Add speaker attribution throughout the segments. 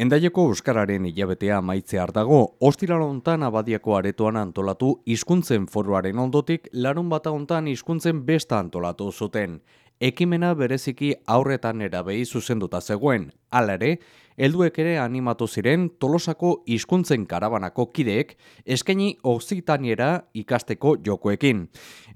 Speaker 1: Endaieko Euskararen hilabetea maitzear dago, ostirala hontan abadiako aretoan antolatu hizkuntzen foruaren ondotik, larun bata hontan hizkuntzen besta antolatu zuten. Ekimena bereziki aurretan erabei zuzenduta zegoen. Hala ere, helduek ere animatu ziren Tolosako hizkuntzen karabanako kideek eskaini oksitaniera ikasteko jokoekin.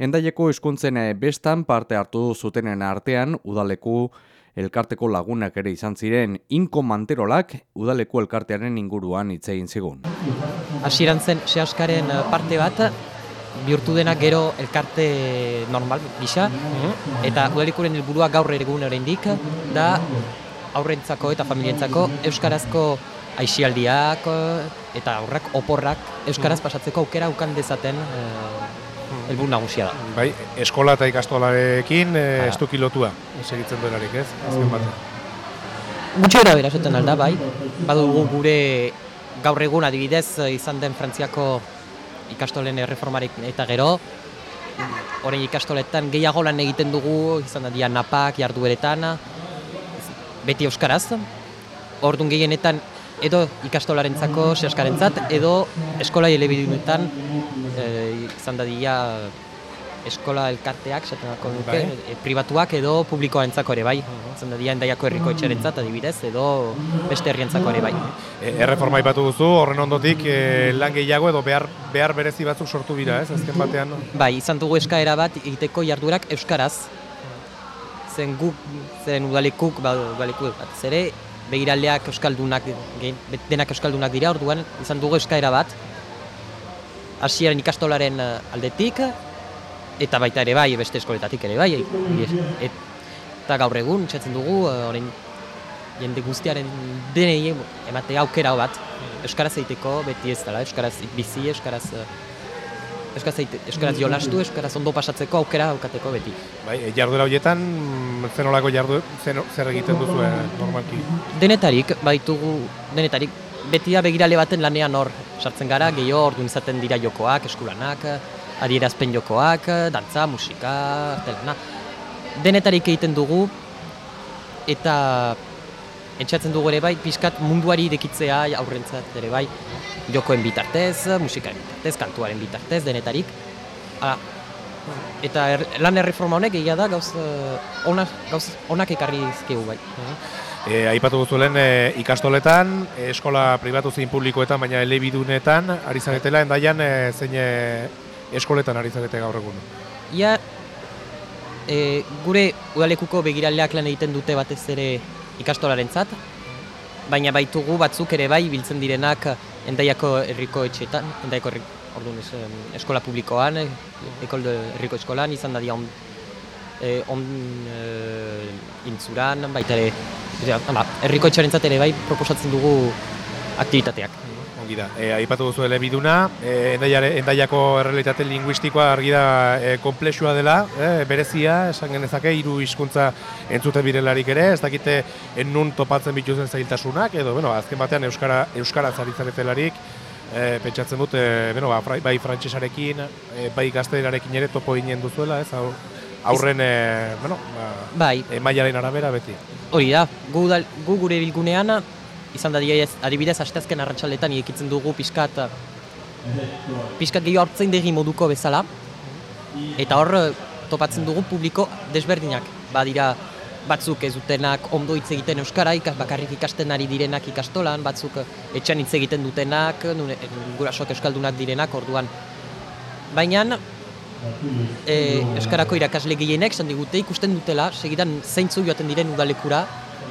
Speaker 1: Endaieko hizkuntzen bestan parte hartu zutenen artean udaleku elkarteko lagunak ere izan ziren inko manterolak udaleko elkartearen inguruan hitz egin zigun.
Speaker 2: Hasieran zen sehaskaren eh, parte bat bihurtu denak gero elkarte normal gisa mhm. eta udalekuren helburua gaur egun oraindik da aurrentzako eta familientzako euskarazko aixialdiak eh, eta aurrak oporrak euskaraz pasatzeko aukera ukan dezaten eh, helburu nagusia da.
Speaker 3: Bai, eskola eta ikastolarekin e, ez du kilotua, segitzen duelarik, ez? Azken bat.
Speaker 2: Gutxo era bera esaten alda, bai. Badugu gure gaur egun adibidez izan den Frantziako ikastolen erreformarik eta gero, orain ikastoletan gehiago lan egiten dugu, izan da dia napak, jardueretan, beti euskaraz. Orduan gehienetan edo ikastolarentzako, sehaskarentzat, edo eskola elebidunetan e, izan da dira eskola elkarteak, esaten dako nuke, bai. pribatuak edo publikoarentzako ere bai. Izan da dira endaiako herriko etxerentzat adibidez, edo beste herrientzako ere bai.
Speaker 3: E, erreforma ipatu duzu, horren ondotik e, lan gehiago edo behar, behar berezi batzuk sortu bira, ez, azken batean?
Speaker 2: Bai, izan dugu eskaera bat egiteko jardurak euskaraz. Zen guk, zen udalekuk, ba, udalekuk bat, zere, begiraldeak euskaldunak, denak euskaldunak dira, orduan izan dugu eskaera bat, hasieran ikastolaren eh, aldetik, eta baita ere bai, beste eskoletatik ere bai, eta gaur egun, txatzen dugu, eh, orain jende guztiaren denei emate aukera bat, Euskaraz egiteko beti ez dela, Euskaraz bizi, Euskaraz eh, Euskaraz, eite, Euskaraz jolastu, Euskaraz ondo pasatzeko aukera aukateko beti.
Speaker 3: Bai, jarduera horietan, zenolako jardu, zen, zer egiten duzu normalki?
Speaker 2: Denetarik, baitugu, denetarik, beti da begirale baten lanean hor sartzen gara, gehiago orduan izaten dira jokoak, eskulanak, adierazpen jokoak, dantza, musika, telena. Denetarik egiten dugu, eta entzatzen dugu ere bai, pixkat munduari dekitzea aurrentzat ere bai, jokoen bitartez, musikaren bitartez, kantuaren bitartez, denetarik. Hala, eta er, lan erreforma honek egia da gauz, onak, gauz onak ekarri izkegu bai.
Speaker 3: E, aipatu duzu lehen e, ikastoletan, e, eskola pribatu zein publikoetan, baina elebidunetan, ari zaretela, endaian e, zein e, eskoletan ari zarete gaur egun?
Speaker 2: Ia, e, gure udalekuko begiraleak lan egiten dute batez ere ikastolaren zat, baina baitugu batzuk ere bai biltzen direnak endaiako herriko etxetan, endaiako orduan, eskola publikoan, ekolde herriko eskolan, izan da on, e, on e, intzuran, baita ere, herriko etxarentzat ere bai proposatzen dugu aktivitateak.
Speaker 3: Ongi da, e, aipatu duzu elebiduna, e, endaiako errealitate linguistikoa argi da e, komplexua dela, e, berezia, esan genezake, hiru hizkuntza entzute birelarik ere, ez dakite ennun topatzen bituzen zailtasunak, edo, bueno, azken batean Euskara, Euskara zaritzaretelarik, e, pentsatzen dut, e, bueno, ba, bai frantsesarekin, e, bai gazterarekin ere topo ginen duzuela, ez, aurren e, bueno, ba, bai. emaiaren arabera beti.
Speaker 2: Hori da, gu, gu gure bilgunean, izan da diez, adibidez, asteazken arratxaletan ikitzen dugu pixkat, pixkat gehiago hartzen dugu moduko bezala, eta hor topatzen dugu publiko desberdinak, badira batzuk ez dutenak ondo hitz egiten euskara, ikas, bakarrik ikasten ari direnak ikastolan, batzuk etxan hitz egiten dutenak, gurasok euskaldunak direnak, orduan. Baina, e, Euskarako irakasle gehienek, esan digute, ikusten dutela, segidan zeintzu joaten diren udalekura,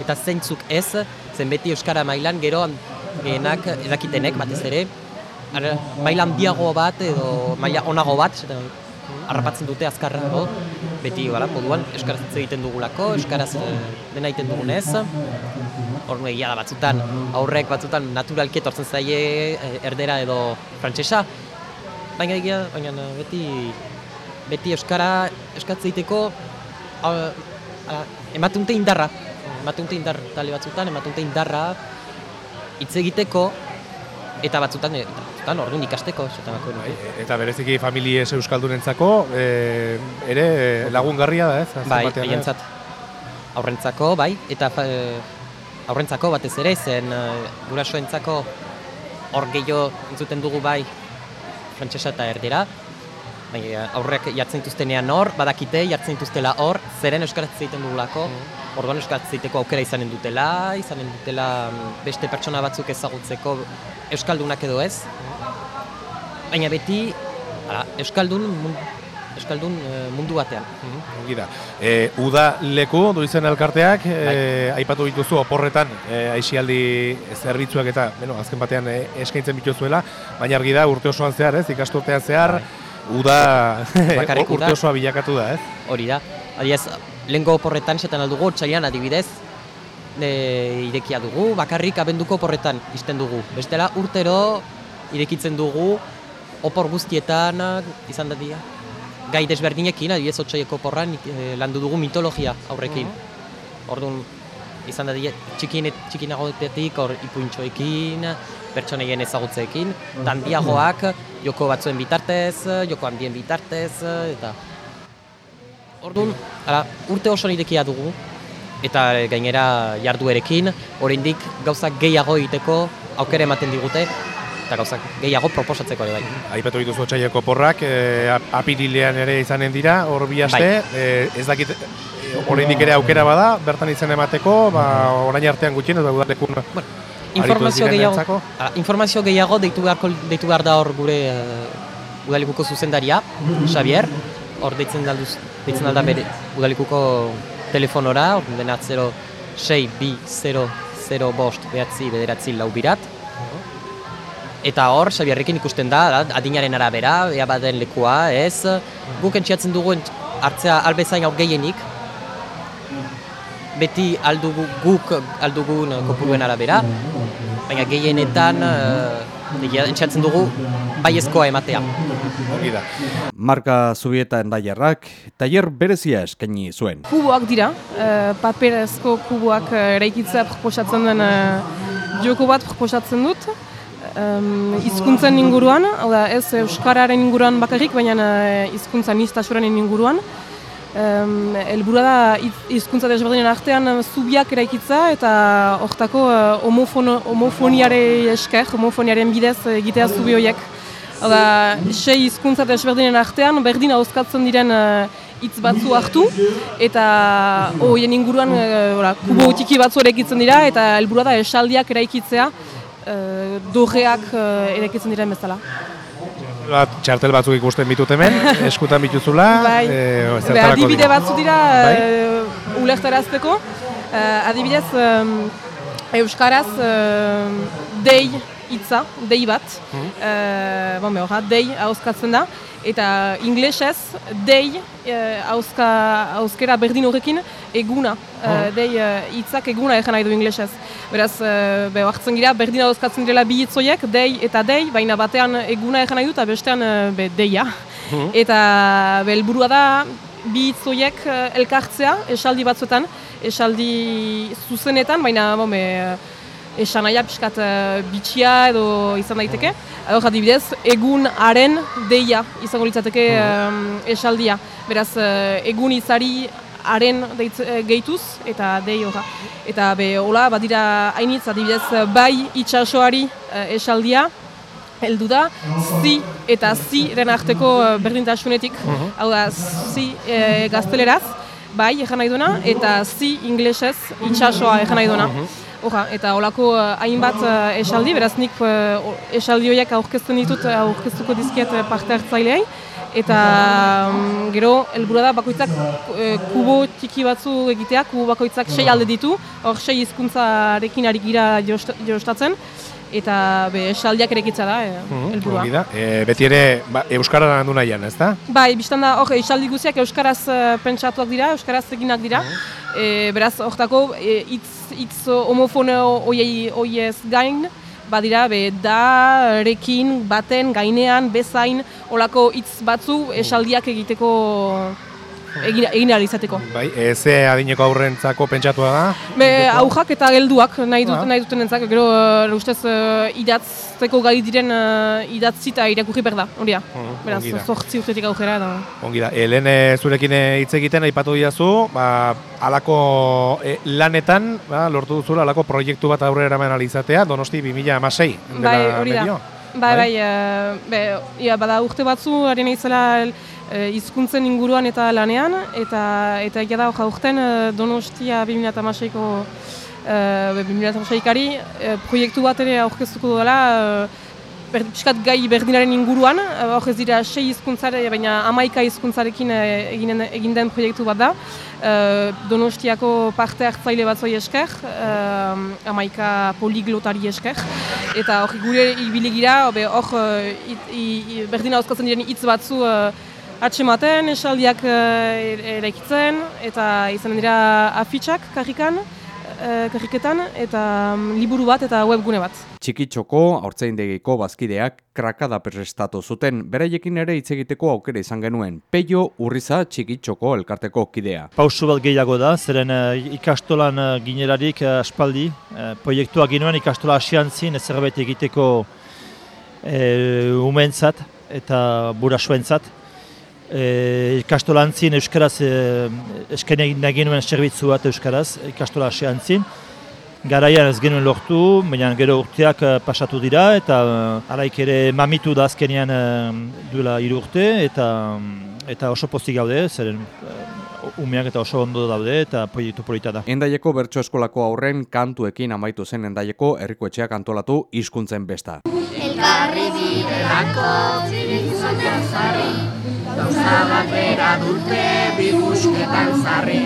Speaker 2: eta zeintzuk ez, zen beti Euskara mailan, gero gehienak edakitenek batez ere, ara, mailan biago bat edo maila onago bat, harrapatzen dute azkarrago, beti bala, moduan, Euskaraz egiten dugulako, Euskaraz e, dena egiten dugunez, hor egia da batzutan, aurrek batzutan naturalki etortzen zaie e, erdera edo frantsesa, baina egia, baina beti beti euskara euskatzeiteko ematunte indarra. Ematunte indar tale batzutan ematunte indarra hitz egiteko eta batzutan eta batzutan orduan ikasteko
Speaker 3: bai, eta bereziki familie euskaldunentzako e, ere lagungarria da ez?
Speaker 2: Bai haientzat. Aurrentzako bai eta e, aurrentzako batez ere, zen uh, gurasoentzako hor gehiago entzuten dugu bai frantsesa eta erdera, baina aurreak jartzen dituztenean hor, badakite jartzen dituztela hor, zeren euskaraz egiten dugulako, orduan euskaraz egiteko aukera izanen dutela, izanen dutela mm, beste pertsona batzuk ezagutzeko euskaldunak edo ez. Baina beti, ala, euskaldun, euskaldun eh, mundu batean.
Speaker 3: Ongi da. E, uda leku du izen elkarteak, e, aipatu dituzu oporretan e, aisialdi zerbitzuak eta, bueno, azken batean e, eskaintzen bituzuela, baina argi da urte osoan zehar, ez, ikasturtean zehar, uda
Speaker 2: Bakarrik
Speaker 3: urte osoa bilakatu da, ez?
Speaker 2: Hori da. Adibidez, lehenko oporretan esaten aldugu, otsailean adibidez, e, irekia dugu, bakarrik abenduko oporretan izten dugu. Bestela urtero irekitzen dugu opor guztietan izan da dira. Gai desberdinekin, adibidez otsaieko oporran e, landu dugu mitologia aurrekin. Orduan, izan da dira, txikin, txikinagoetetik, hor ipuintxoekin, pertsoneien ezagutzeekin, dandiagoak, joko batzuen bitartez, joko handien bitartez, eta Orduan, ala, urte oso nirekia dugu, eta gainera jarduerekin, oraindik gauzak gehiago egiteko aukera ematen digute, eta gauzak gehiago proposatzeko ere bai.
Speaker 3: Aipatu dituzu otsaileko porrak, e, ap- apirilean ere izanen dira, hor bi aste, e, ez dakit, oraindik ere aukera bada, bertan izan emateko, ba, orain artean gutxien, eta udalekun
Speaker 2: Informazio
Speaker 3: diren
Speaker 2: gehiago, ala, informazio gehiago deitu, beharko, deitu behar da hor gure uh, udalekuko zuzendaria, Xavier, hor deitzen dalduz, deitzen dalda bere udalekuko telefonora, hor dena 0 6 bi 0 0 bost behatzi bederatzi lau birat. Eta hor, Xabierrekin ikusten da, da, adinaren arabera, ea baden lekua, ez. Guk entxiatzen dugu hartzea albezain hau gehienik, beti aldugu, guk aldugun kopuruen arabera, baina gehienetan uh, entxatzen dugu baiezkoa ematea.
Speaker 3: Ongi da.
Speaker 1: Marka Zubieta endaiarrak, tailer berezia eskaini zuen.
Speaker 4: kuboak dira, eh, paperezko kuboak eh, eraikitzea proposatzen den eh, joko bat proposatzen dut. Um, hizkuntzen inguruan, hau da ez euskararen inguruan bakarrik, baina uh, hizkuntza niztasuraren inguruan. Um, elburua da hizkuntza desberdinen artean zubiak eraikitza eta hortako uh, homofono, homofoniare esker, homofoniaren bidez egitea zubi horiek. Hau da, sei hizkuntza desberdinen artean berdin hauzkatzen diren eh, hitz batzu hartu eta horien inguruan uh, kubo tiki batzu eraikitzen dira eta helburua da esaldiak eraikitzea uh, dorreak uh, eraikitzen diren bezala.
Speaker 3: Bat, txartel batzuk ikusten bitut hemen, eskutan bituzula.
Speaker 4: Bai,
Speaker 3: e,
Speaker 4: Be,
Speaker 3: zertarako
Speaker 4: adibide batzu dira
Speaker 3: Bai.
Speaker 4: uh, ulertarazteko. Uh, adibidez, um, Euskaraz dei hitza, dei bat,
Speaker 3: Mhm.
Speaker 4: uh, bon, behorra, dei hauzkatzen da, eta inglesez dei uh, hauzka, hauzkera berdin horrekin eguna,
Speaker 3: Mhm.
Speaker 4: dei hitzak eguna egin nahi du inglesez. Beraz, uh, be, hartzen gira, berdin hauzkatzen direla bi hitzoiek, dei eta dei, baina batean eguna egin nahi du eta bestean be, deia. Eta be, helburua da bi hitz horiek eh, elkartzea esaldi batzuetan, esaldi zuzenetan, baina bon, be, esan nahiak pixkat eh, bitxia edo izan daiteke. Hor adibidez, egun haren deia izango litzateke em, esaldia. Beraz, eh, egun izari haren eh, gehituz eta dei horra. Eta be, hola, badira hainitz adibidez, bai itxasoari esaldia, heldu da, zi eta ziren arteko berdintasunetik, hau da, zi e, gazteleraz, bai, ejan nahi duena, eta zi inglesez itxasoa ejan nahi duena. Horra, eta holako eh, hainbat eh, esaldi, beraz nik o- esaldi horiek aurkezten ditut, aurkeztuko dizkiet parte hartzaileei, eta mm, gero helburua da bakoitzak eh, kubo txiki batzu egitea, kubo bakoitzak sei alde ditu, hor sei hizkuntzarekin ari gira josta- jostatzen, eta be, esaldiak erekitza da eh, helburua.
Speaker 3: Ongi da. E, beti ere, ba, Euskara landu nahian, ez da?
Speaker 4: Bai, biztan da, hor, esaldi guztiak euskaraz pentsatuak dira, euskaraz eginak dira. E, beraz, hortako, e, hitz hitz homofono hoiei hoiez gain, badira, be, da, rekin, baten, gainean, bezain, olako hitz batzu esaldiak egiteko egin, egin izateko.
Speaker 3: Bai, e, ze adineko aurrentzako pentsatua da?
Speaker 4: Be, aujak eta gelduak nahi, dut,
Speaker 3: Ah.
Speaker 4: nahi duten entzak, gero uh, ustez uh, idatzteko gai diren uh, idatzi eta irakurri berda, hori da.
Speaker 3: Mhm,
Speaker 4: Beraz, zortzi urtetik aurrera da.
Speaker 3: Ongi da, e, lehen e, zurekin e, hitz egiten aipatu diazu, ba, alako e, lanetan, ba, lortu duzula alako proiektu bat aurrera eraman alizatea, donosti 2006. dela
Speaker 4: Bai, hori da. Bai,
Speaker 3: Bai?
Speaker 4: bai, eh, be, ia, bada urte batzu, ari naizela eh, hizkuntzen inguruan eta lanean, eta eta egia da hoja urten eh, Donostia 2006ko eh, 2006kari eh, proiektu bat ere aurkeztuko dela, eh, ber, pixkat gai berdinaren inguruan, hor ez dira sei hizkuntzare, baina hamaika hizkuntzarekin eginen, egin den proiektu bat da. Eh, Donostiako parte hartzaile batzoi esker, eh, hamaika poliglotari esker, eta hor gure ibilegira, hor berdina auzkatzen diren hitz batzu uh, atxematen, esaldiak uh, eraikitzen, eta izan dira afitxak karrikan, uh, karriketan, eta um, liburu bat eta webgune bat.
Speaker 1: Txikitxoko haurtzaindegiko bazkideak krakada prestatu zuten, beraiekin ere hitz egiteko aukera izan genuen. Peio Urriza Txikitxoko elkarteko kidea.
Speaker 5: Pausu bat gehiago da, zeren eh, ikastolan eh, ginerarik eh, aspaldi, eh, proiektua ginuen ikastola hasian zin zerbait egiteko e, umentzat eta burasuentzat. E, ikastolan zin Euskaraz e, esken egin nahi genuen zerbitzu bat Euskaraz, ikastola hasian zin. Garaian ez genuen lortu, baina gero urteak eh, pasatu dira eta uh, araik ere mamitu da azkenean duela hiru urte eta eta oso pozik gaude, zeren umeak eta oso ondo daude eta proiektu polita da.
Speaker 1: Endaieko bertso eskolako aurren kantuekin amaitu zen Endaieko herrikoetxeak antolatu hizkuntzen besta.
Speaker 6: Elkarri biderako zibilizazioan zarri Gauza bat bera dute bibusketan zarri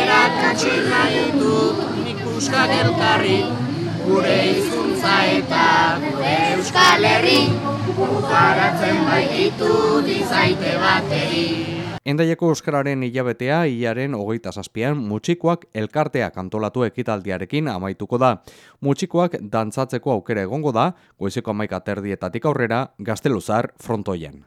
Speaker 6: Erakatsi nahi dut nik puskak elkarri Gure hizkuntza eta gure euskal herri Baratzen baititu dizaite bateri
Speaker 1: Endaieko euskararen hilabetea hilaren hogeita zazpian mutxikoak elkarteak antolatu ekitaldiarekin amaituko da. Mutxikoak dantzatzeko aukera egongo da, goizeko amaika terdietatik aurrera, gazteluzar frontoien.